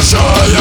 Russia